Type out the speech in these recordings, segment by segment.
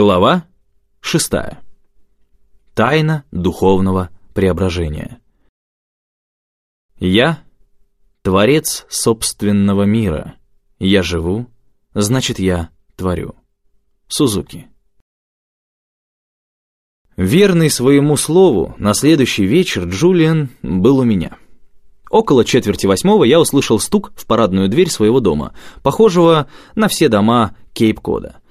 Глава шестая. Тайна духовного преображения. Я — творец собственного мира. Я живу, значит, я творю. Сузуки. Верный своему слову, на следующий вечер Джулиан был у меня. Около четверти восьмого я услышал стук в парадную дверь своего дома, похожего на все дома Кейп-Кода —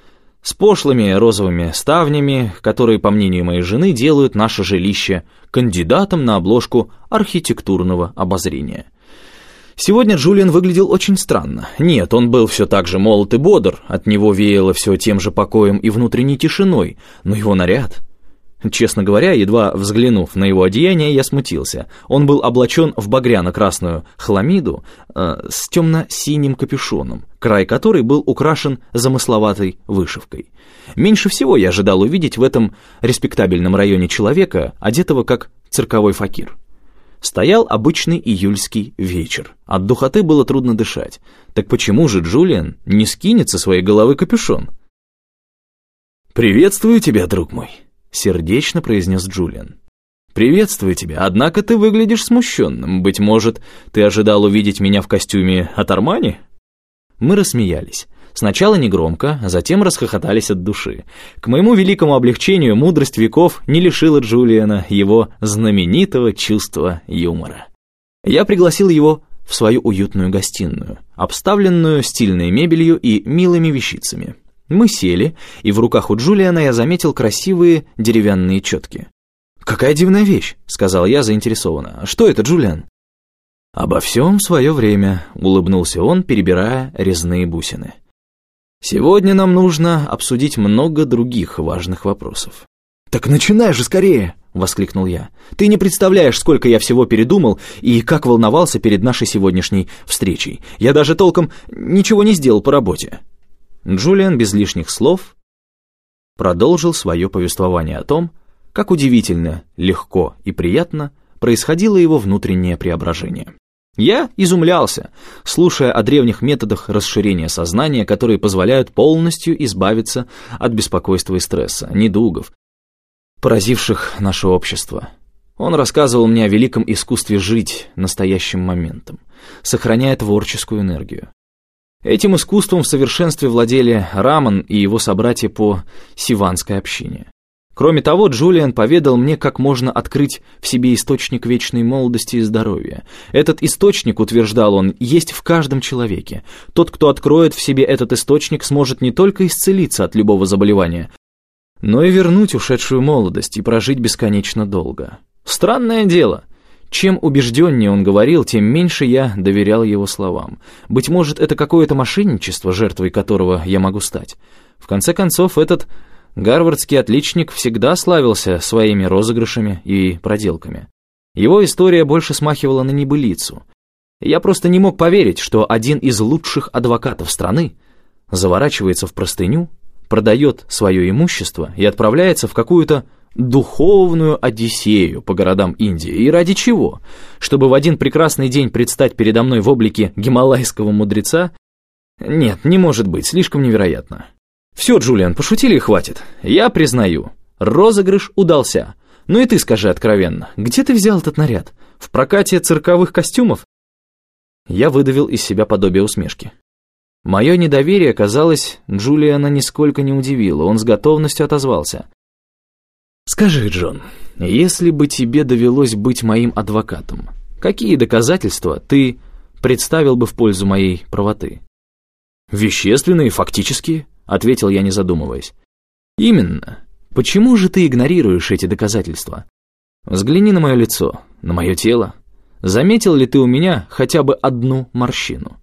с пошлыми розовыми ставнями, которые, по мнению моей жены, делают наше жилище кандидатом на обложку архитектурного обозрения. Сегодня Джулиан выглядел очень странно. Нет, он был все так же молод и бодр, от него веяло все тем же покоем и внутренней тишиной, но его наряд Честно говоря, едва взглянув на его одеяние, я смутился. Он был облачен в багряно-красную хламиду э, с темно-синим капюшоном, край которой был украшен замысловатой вышивкой. Меньше всего я ожидал увидеть в этом респектабельном районе человека, одетого как цирковой факир. Стоял обычный июльский вечер. От духоты было трудно дышать. Так почему же Джулиан не скинет со своей головы капюшон? «Приветствую тебя, друг мой», сердечно произнес Джулиан. «Приветствую тебя, однако ты выглядишь смущенным. Быть может, ты ожидал увидеть меня в костюме от Армани?» Мы рассмеялись. Сначала негромко, а затем расхохотались от души. К моему великому облегчению мудрость веков не лишила Джулиана его знаменитого чувства юмора. Я пригласил его в свою уютную гостиную, обставленную стильной мебелью и милыми вещицами. Мы сели, и в руках у Джулиана я заметил красивые деревянные четки. «Какая дивная вещь», — сказал я заинтересованно. «Что это, Джулиан?» «Обо всем свое время», — улыбнулся он, перебирая резные бусины. «Сегодня нам нужно обсудить много других важных вопросов». «Так начинай же скорее!» — воскликнул я. «Ты не представляешь, сколько я всего передумал и как волновался перед нашей сегодняшней встречей. Я даже толком ничего не сделал по работе». Джулиан без лишних слов продолжил свое повествование о том, как удивительно, легко и приятно происходило его внутреннее преображение. Я изумлялся, слушая о древних методах расширения сознания, которые позволяют полностью избавиться от беспокойства и стресса, недугов, поразивших наше общество. Он рассказывал мне о великом искусстве жить настоящим моментом, сохраняя творческую энергию. Этим искусством в совершенстве владели Раман и его собратья по сиванской общине. Кроме того, Джулиан поведал мне, как можно открыть в себе источник вечной молодости и здоровья. Этот источник, утверждал он, есть в каждом человеке. Тот, кто откроет в себе этот источник, сможет не только исцелиться от любого заболевания, но и вернуть ушедшую молодость и прожить бесконечно долго. Странное дело — чем убежденнее он говорил, тем меньше я доверял его словам. Быть может, это какое-то мошенничество, жертвой которого я могу стать. В конце концов, этот гарвардский отличник всегда славился своими розыгрышами и проделками. Его история больше смахивала на небылицу. Я просто не мог поверить, что один из лучших адвокатов страны заворачивается в простыню, продает свое имущество и отправляется в какую-то духовную Одиссею по городам Индии. И ради чего? Чтобы в один прекрасный день предстать передо мной в облике гималайского мудреца? Нет, не может быть, слишком невероятно. Все, Джулиан, пошутили и хватит. Я признаю, розыгрыш удался. Ну и ты скажи откровенно, где ты взял этот наряд? В прокате цирковых костюмов? Я выдавил из себя подобие усмешки. Мое недоверие, казалось, Джулиана нисколько не удивило, он с готовностью отозвался. «Скажи, Джон, если бы тебе довелось быть моим адвокатом, какие доказательства ты представил бы в пользу моей правоты?» «Вещественные, фактические», — ответил я, не задумываясь. «Именно. Почему же ты игнорируешь эти доказательства? Взгляни на мое лицо, на мое тело. Заметил ли ты у меня хотя бы одну морщину?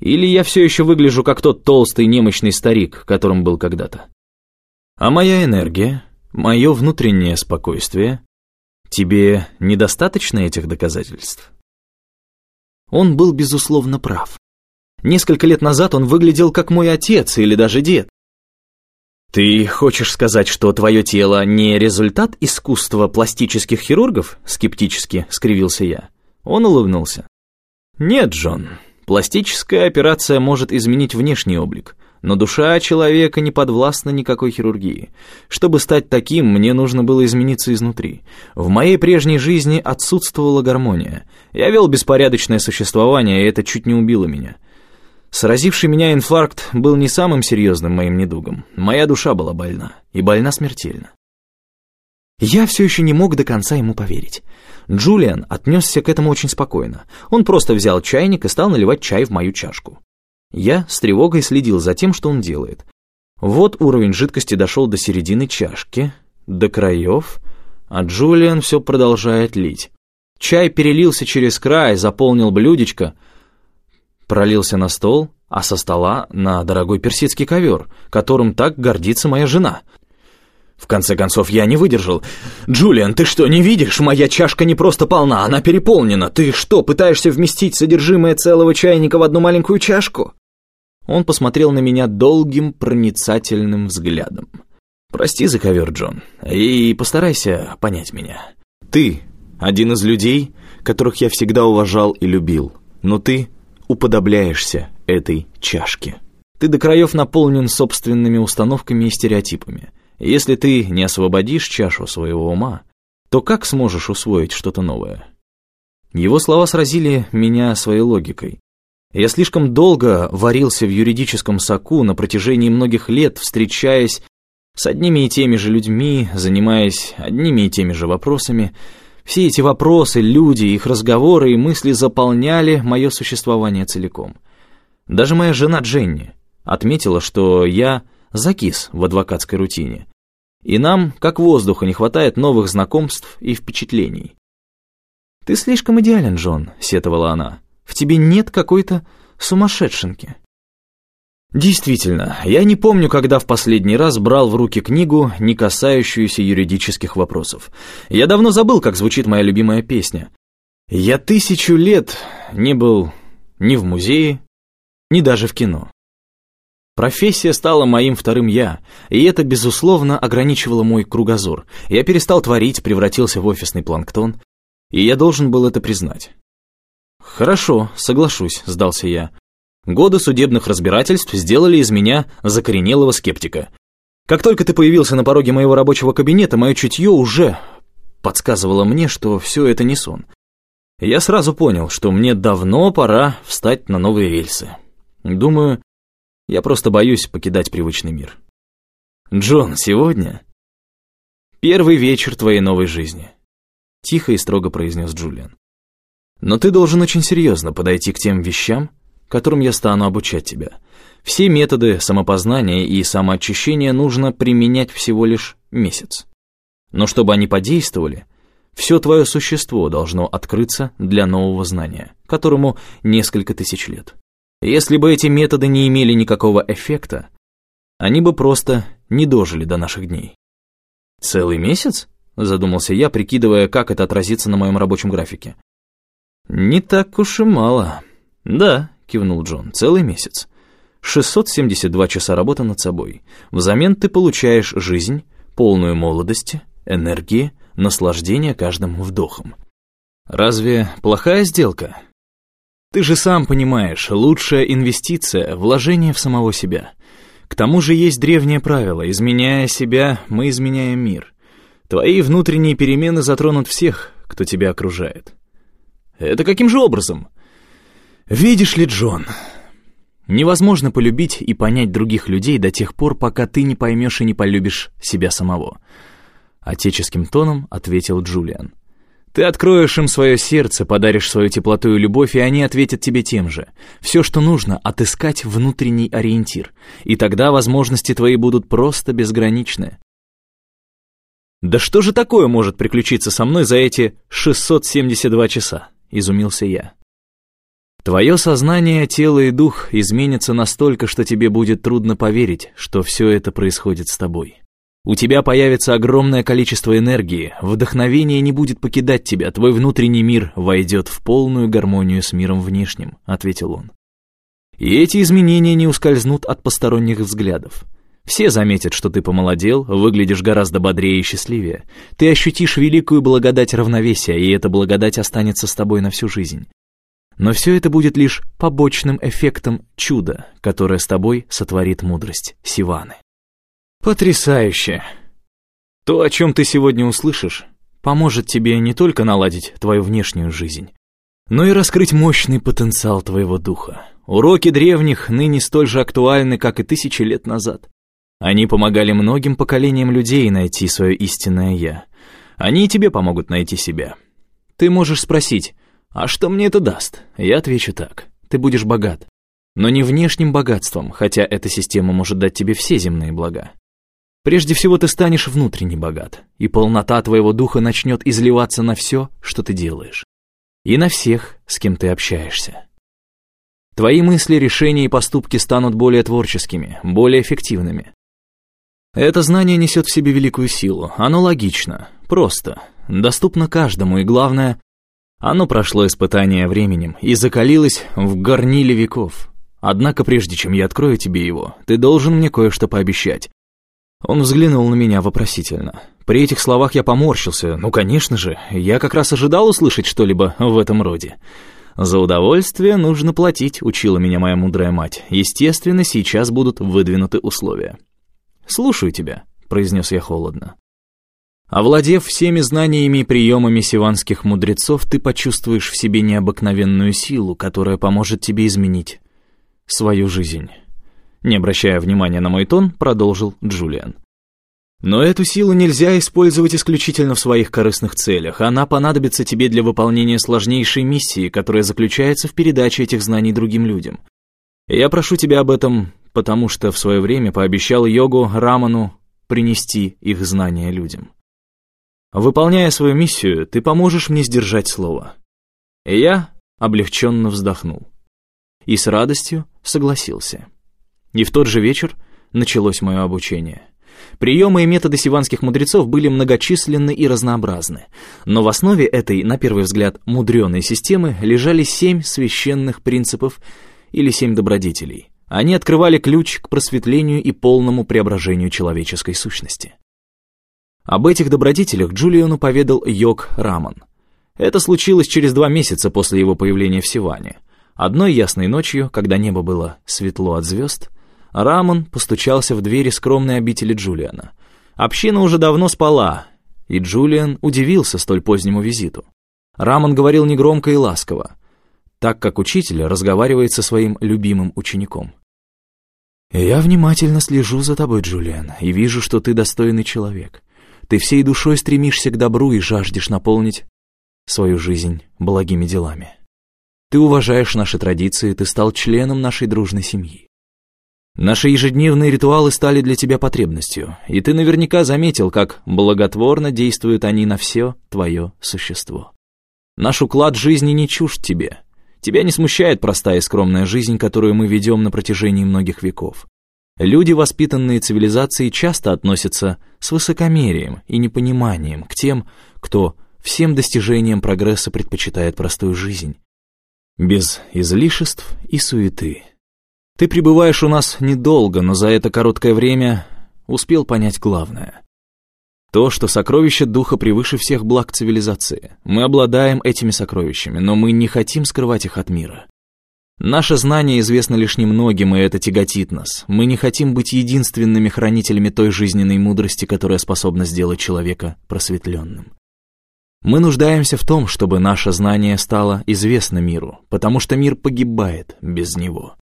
Или я все еще выгляжу как тот толстый немощный старик, которым был когда-то? А моя энергия, Мое внутреннее спокойствие. Тебе недостаточно этих доказательств? Он был, безусловно, прав. Несколько лет назад он выглядел как мой отец или даже дед. «Ты хочешь сказать, что твое тело не результат искусства пластических хирургов?» Скептически скривился я. Он улыбнулся. «Нет, Джон, пластическая операция может изменить внешний облик, Но душа человека не подвластна никакой хирургии. Чтобы стать таким, мне нужно было измениться изнутри. В моей прежней жизни отсутствовала гармония. Я вел беспорядочное существование, и это чуть не убило меня. Сразивший меня инфаркт был не самым серьезным моим недугом. Моя душа была больна, и больна смертельно. Я все еще не мог до конца ему поверить. Джулиан отнесся к этому очень спокойно. Он просто взял чайник и стал наливать чай в мою чашку. Я с тревогой следил за тем, что он делает. Вот уровень жидкости дошел до середины чашки, до краев, а Джулиан все продолжает лить. Чай перелился через край, заполнил блюдечко, пролился на стол, а со стола на дорогой персидский ковер, которым так гордится моя жена — в конце концов, я не выдержал. «Джулиан, ты что, не видишь? Моя чашка не просто полна, она переполнена. Ты что, пытаешься вместить содержимое целого чайника в одну маленькую чашку?» Он посмотрел на меня долгим проницательным взглядом. «Прости за ковер, Джон, и постарайся понять меня. Ты один из людей, которых я всегда уважал и любил, но ты уподобляешься этой чашке. Ты до краев наполнен собственными установками и стереотипами». Если ты не освободишь чашу своего ума, то как сможешь усвоить что-то новое? Его слова сразили меня своей логикой. Я слишком долго варился в юридическом соку на протяжении многих лет, встречаясь с одними и теми же людьми, занимаясь одними и теми же вопросами. Все эти вопросы, люди, их разговоры и мысли заполняли мое существование целиком. Даже моя жена Дженни отметила, что я закис в адвокатской рутине, и нам, как воздуха, не хватает новых знакомств и впечатлений. «Ты слишком идеален, Джон», — сетовала она. «В тебе нет какой-то сумасшедшенки». Действительно, я не помню, когда в последний раз брал в руки книгу, не касающуюся юридических вопросов. Я давно забыл, как звучит моя любимая песня. Я тысячу лет не был ни в музее, ни даже в кино. Профессия стала моим вторым «я», и это, безусловно, ограничивало мой кругозор. Я перестал творить, превратился в офисный планктон, и я должен был это признать. «Хорошо, соглашусь», — сдался я. Годы судебных разбирательств сделали из меня закоренелого скептика. Как только ты появился на пороге моего рабочего кабинета, мое чутье уже подсказывало мне, что все это не сон. Я сразу понял, что мне давно пора встать на новые рельсы. Думаю, я просто боюсь покидать привычный мир. Джон, сегодня первый вечер твоей новой жизни. Тихо и строго произнес Джулиан. Но ты должен очень серьезно подойти к тем вещам, которым я стану обучать тебя. Все методы самопознания и самоочищения нужно применять всего лишь месяц. Но чтобы они подействовали, все твое существо должно открыться для нового знания, которому несколько тысяч лет. Если бы эти методы не имели никакого эффекта, они бы просто не дожили до наших дней. «Целый месяц?» — задумался я, прикидывая, как это отразится на моем рабочем графике. «Не так уж и мало». «Да», — кивнул Джон, — «целый месяц. 672 часа работы над собой. Взамен ты получаешь жизнь, полную молодости, энергии, наслаждения каждым вдохом. Разве плохая сделка?» Ты же сам понимаешь, лучшая инвестиция — вложение в самого себя. К тому же есть древнее правило, изменяя себя, мы изменяем мир. Твои внутренние перемены затронут всех, кто тебя окружает. Это каким же образом? Видишь ли, Джон, невозможно полюбить и понять других людей до тех пор, пока ты не поймешь и не полюбишь себя самого. Отеческим тоном ответил Джулиан. Ты откроешь им свое сердце, подаришь свою теплоту и любовь, и они ответят тебе тем же. Все, что нужно, отыскать внутренний ориентир, и тогда возможности твои будут просто безграничны. «Да что же такое может приключиться со мной за эти 672 часа?» — изумился я. Твое сознание, тело и дух изменятся настолько, что тебе будет трудно поверить, что все это происходит с тобой. У тебя появится огромное количество энергии, вдохновение не будет покидать тебя, твой внутренний мир войдет в полную гармонию с миром внешним», — ответил он. «И эти изменения не ускользнут от посторонних взглядов. Все заметят, что ты помолодел, выглядишь гораздо бодрее и счастливее. Ты ощутишь великую благодать равновесия, и эта благодать останется с тобой на всю жизнь. Но все это будет лишь побочным эффектом чуда, которое с тобой сотворит мудрость Сиваны. Потрясающе! То, о чем ты сегодня услышишь, поможет тебе не только наладить твою внешнюю жизнь, но и раскрыть мощный потенциал твоего духа. Уроки древних ныне столь же актуальны, как и тысячи лет назад. Они помогали многим поколениям людей найти свое истинное «я». Они и тебе помогут найти себя. Ты можешь спросить, а что мне это даст? Я отвечу так, ты будешь богат. Но не внешним богатством, хотя эта система может дать тебе все земные блага. Прежде всего ты станешь внутренне богат, и полнота твоего духа начнет изливаться на все, что ты делаешь. И на всех, с кем ты общаешься. Твои мысли, решения и поступки станут более творческими, более эффективными. Это знание несет в себе великую силу, оно логично, просто, доступно каждому, и главное, оно прошло испытание временем и закалилось в горниле веков. Однако прежде чем я открою тебе его, ты должен мне кое-что пообещать. Он взглянул на меня вопросительно. При этих словах я поморщился. Ну, конечно же, я как раз ожидал услышать что-либо в этом роде. «За удовольствие нужно платить», — учила меня моя мудрая мать. «Естественно, сейчас будут выдвинуты условия». «Слушаю тебя», — произнес я холодно. Овладев всеми знаниями и приемами сиванских мудрецов, ты почувствуешь в себе необыкновенную силу, которая поможет тебе изменить свою жизнь. Не обращая внимания на мой тон, продолжил Джулиан. Но эту силу нельзя использовать исключительно в своих корыстных целях. Она понадобится тебе для выполнения сложнейшей миссии, которая заключается в передаче этих знаний другим людям. Я прошу тебя об этом, потому что в свое время пообещал йогу Раману принести их знания людям. Выполняя свою миссию, ты поможешь мне сдержать слово. И я облегченно вздохнул. И с радостью согласился. И в тот же вечер началось мое обучение. Приемы и методы сиванских мудрецов были многочисленны и разнообразны, но в основе этой, на первый взгляд, мудреной системы лежали семь священных принципов или семь добродетелей. Они открывали ключ к просветлению и полному преображению человеческой сущности. Об этих добродетелях Джулиану поведал Йог Раман. Это случилось через два месяца после его появления в Сиване. Одной ясной ночью, когда небо было светло от звезд, Рамон постучался в двери скромной обители Джулиана. Община уже давно спала, и Джулиан удивился столь позднему визиту. Рамон говорил негромко и ласково, так как учитель разговаривает со своим любимым учеником. «Я внимательно слежу за тобой, Джулиан, и вижу, что ты достойный человек. Ты всей душой стремишься к добру и жаждешь наполнить свою жизнь благими делами. Ты уважаешь наши традиции, ты стал членом нашей дружной семьи. Наши ежедневные ритуалы стали для тебя потребностью, и ты наверняка заметил, как благотворно действуют они на все твое существо. Наш уклад жизни не чужд тебе. Тебя не смущает простая и скромная жизнь, которую мы ведем на протяжении многих веков. Люди, воспитанные цивилизацией, часто относятся с высокомерием и непониманием к тем, кто всем достижениям прогресса предпочитает простую жизнь, без излишеств и суеты. Ты пребываешь у нас недолго, но за это короткое время успел понять главное. То, что сокровище духа превыше всех благ цивилизации. Мы обладаем этими сокровищами, но мы не хотим скрывать их от мира. Наше знание известно лишь немногим, и это тяготит нас. Мы не хотим быть единственными хранителями той жизненной мудрости, которая способна сделать человека просветленным. Мы нуждаемся в том, чтобы наше знание стало известно миру, потому что мир погибает без него.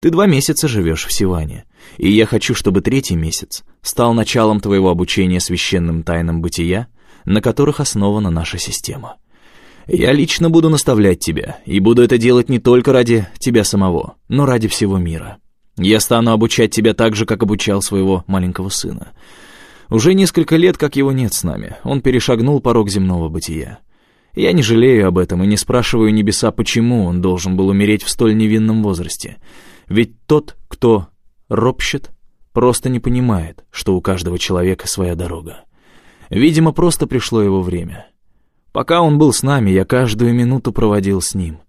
Ты два месяца живешь в Сиване, и я хочу, чтобы третий месяц стал началом твоего обучения священным тайнам бытия, на которых основана наша система. Я лично буду наставлять тебя, и буду это делать не только ради тебя самого, но ради всего мира. Я стану обучать тебя так же, как обучал своего маленького сына. Уже несколько лет, как его нет с нами, он перешагнул порог земного бытия. Я не жалею об этом и не спрашиваю небеса, почему он должен был умереть в столь невинном возрасте. Ведь тот, кто ропщет, просто не понимает, что у каждого человека своя дорога. Видимо, просто пришло его время. Пока он был с нами, я каждую минуту проводил с ним.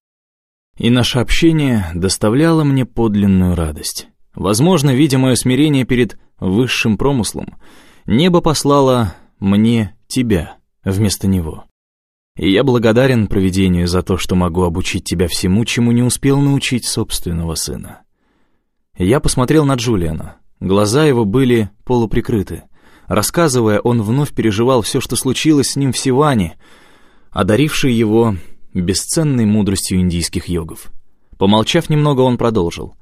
И наше общение доставляло мне подлинную радость. Возможно, видя мое смирение перед высшим промыслом, небо послало мне тебя вместо него. И я благодарен провидению за то, что могу обучить тебя всему, чему не успел научить собственного сына. Я посмотрел на Джулиана. Глаза его были полуприкрыты. Рассказывая, он вновь переживал все, что случилось с ним в Сиване, одаривший его бесценной мудростью индийских йогов. Помолчав немного, он продолжил.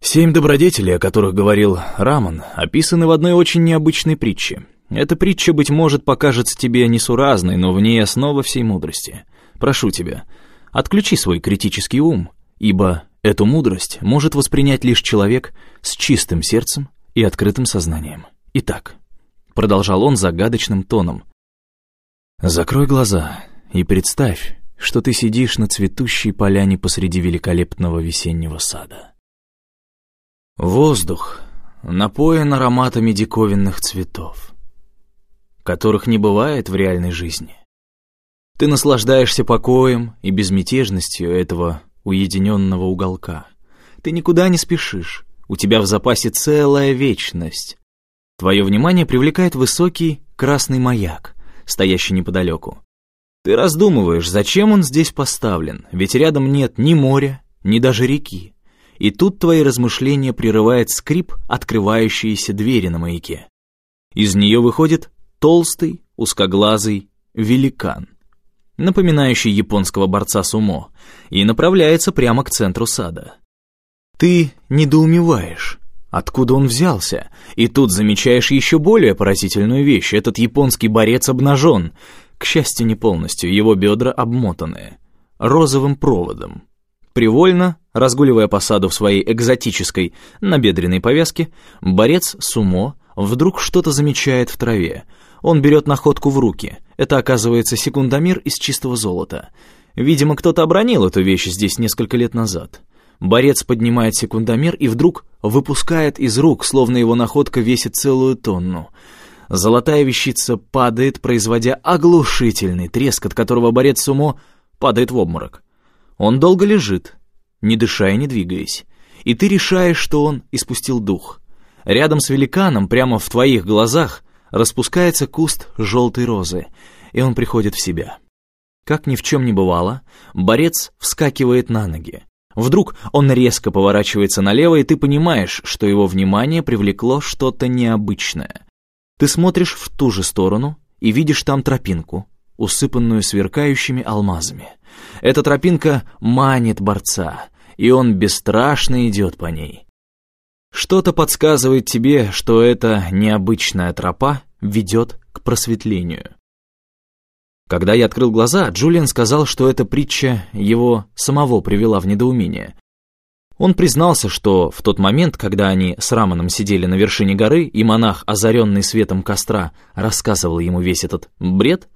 «Семь добродетелей, о которых говорил Раман, описаны в одной очень необычной притче. Эта притча, быть может, покажется тебе несуразной, но в ней основа всей мудрости. Прошу тебя, отключи свой критический ум, ибо эту мудрость может воспринять лишь человек с чистым сердцем и открытым сознанием. Итак, продолжал он загадочным тоном, закрой глаза и представь, что ты сидишь на цветущей поляне посреди великолепного весеннего сада. Воздух напоен ароматами диковинных цветов, которых не бывает в реальной жизни. Ты наслаждаешься покоем и безмятежностью этого уединенного уголка. Ты никуда не спешишь, у тебя в запасе целая вечность. Твое внимание привлекает высокий красный маяк, стоящий неподалеку. Ты раздумываешь, зачем он здесь поставлен, ведь рядом нет ни моря, ни даже реки. И тут твои размышления прерывает скрип открывающейся двери на маяке. Из нее выходит толстый, узкоглазый великан, напоминающий японского борца сумо, и направляется прямо к центру сада. Ты недоумеваешь, откуда он взялся, и тут замечаешь еще более поразительную вещь. Этот японский борец обнажен, к счастью, не полностью, его бедра обмотаны розовым проводом. Привольно, разгуливая по саду в своей экзотической набедренной повязке, борец сумо вдруг что-то замечает в траве. Он берет находку в руки. Это оказывается секундомер из чистого золота. Видимо, кто-то обронил эту вещь здесь несколько лет назад. Борец поднимает секундомер и вдруг выпускает из рук, словно его находка весит целую тонну. Золотая вещица падает, производя оглушительный треск, от которого борец сумо падает в обморок. Он долго лежит, не дыша и не двигаясь. И ты решаешь, что он испустил дух. Рядом с великаном, прямо в твоих глазах, распускается куст желтой розы, и он приходит в себя. Как ни в чем не бывало, борец вскакивает на ноги. Вдруг он резко поворачивается налево, и ты понимаешь, что его внимание привлекло что-то необычное. Ты смотришь в ту же сторону и видишь там тропинку, усыпанную сверкающими алмазами. Эта тропинка манит борца, и он бесстрашно идет по ней. Что-то подсказывает тебе, что эта необычная тропа ведет к просветлению. Когда я открыл глаза, Джулиан сказал, что эта притча его самого привела в недоумение. Он признался, что в тот момент, когда они с Раманом сидели на вершине горы, и монах, озаренный светом костра, рассказывал ему весь этот бред,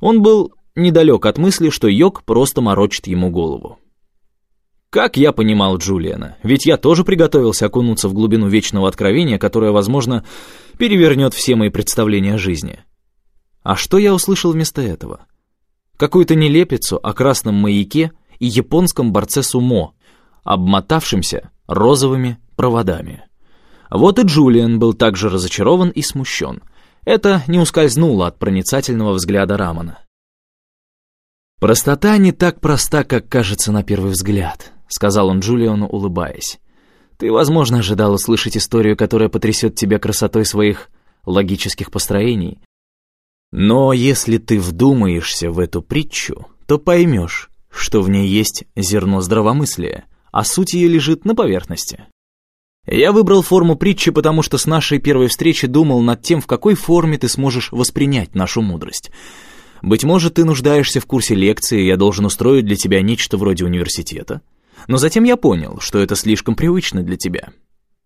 он был недалек от мысли, что йог просто морочит ему голову. Как я понимал Джулиана, ведь я тоже приготовился окунуться в глубину вечного откровения, которое, возможно, перевернет все мои представления о жизни. А что я услышал вместо этого? Какую-то нелепицу о красном маяке и японском борце сумо, обмотавшимся розовыми проводами. Вот и Джулиан был также разочарован и смущен. Это не ускользнуло от проницательного взгляда Рамана. «Простота не так проста, как кажется на первый взгляд», — сказал он Джулиану, улыбаясь. «Ты, возможно, ожидал услышать историю, которая потрясет тебя красотой своих логических построений. Но если ты вдумаешься в эту притчу, то поймешь, что в ней есть зерно здравомыслия, а суть ее лежит на поверхности. Я выбрал форму притчи, потому что с нашей первой встречи думал над тем, в какой форме ты сможешь воспринять нашу мудрость. Быть может, ты нуждаешься в курсе лекции, и я должен устроить для тебя нечто вроде университета. Но затем я понял, что это слишком привычно для тебя.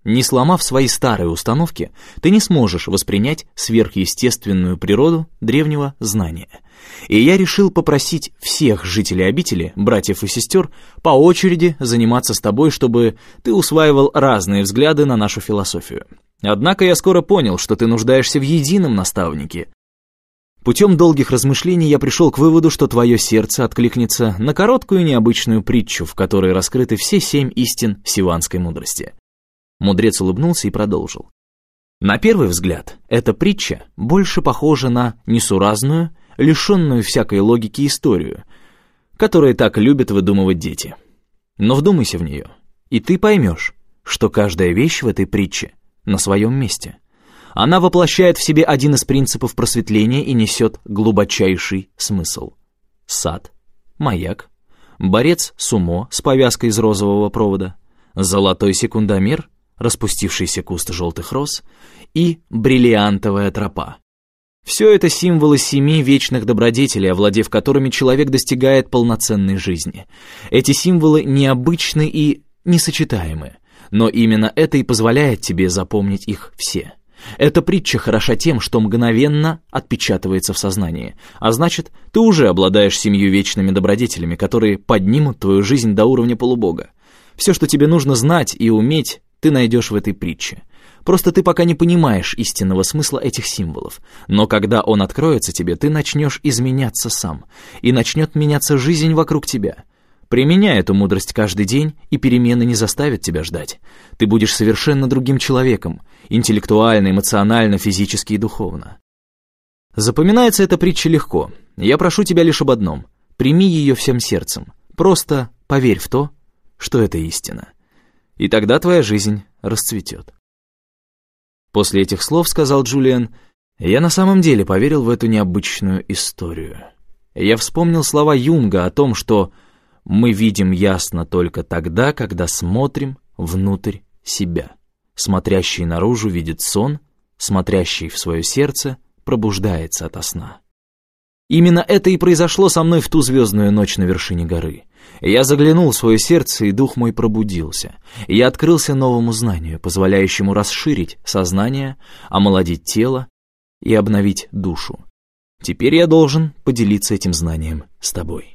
Не сломав свои старые установки, ты не сможешь воспринять сверхъестественную природу древнего знания. И я решил попросить всех жителей обители, братьев и сестер, по очереди заниматься с тобой, чтобы ты усваивал разные взгляды на нашу философию. Однако я скоро понял, что ты нуждаешься в едином наставнике. Путем долгих размышлений я пришел к выводу, что твое сердце откликнется на короткую необычную притчу, в которой раскрыты все семь истин сиванской мудрости. Мудрец улыбнулся и продолжил. На первый взгляд, эта притча больше похожа на несуразную, лишенную всякой логики историю, которую так любят выдумывать дети. Но вдумайся в нее, и ты поймешь, что каждая вещь в этой притче на своем месте. Она воплощает в себе один из принципов просветления и несет глубочайший смысл. Сад, маяк, борец сумо с повязкой из розового провода, золотой секундомер, распустившийся куст желтых роз и бриллиантовая тропа. Все это символы семи вечных добродетелей, овладев которыми человек достигает полноценной жизни. Эти символы необычны и несочетаемы, но именно это и позволяет тебе запомнить их все. Эта притча хороша тем, что мгновенно отпечатывается в сознании, а значит, ты уже обладаешь семью вечными добродетелями, которые поднимут твою жизнь до уровня полубога. Все, что тебе нужно знать и уметь, ты найдешь в этой притче. Просто ты пока не понимаешь истинного смысла этих символов. Но когда он откроется тебе, ты начнешь изменяться сам, и начнет меняться жизнь вокруг тебя. Применяй эту мудрость каждый день, и перемены не заставят тебя ждать. Ты будешь совершенно другим человеком, интеллектуально, эмоционально, физически и духовно. Запоминается эта притча легко. Я прошу тебя лишь об одном. Прими ее всем сердцем. Просто поверь в то, что это истина. И тогда твоя жизнь расцветет. После этих слов, сказал Джулиан, я на самом деле поверил в эту необычную историю. Я вспомнил слова Юнга о том, что мы видим ясно только тогда, когда смотрим внутрь себя. Смотрящий наружу видит сон, смотрящий в свое сердце пробуждается ото сна. Именно это и произошло со мной в ту звездную ночь на вершине горы. Я заглянул в свое сердце, и дух мой пробудился. Я открылся новому знанию, позволяющему расширить сознание, омолодить тело и обновить душу. Теперь я должен поделиться этим знанием с тобой.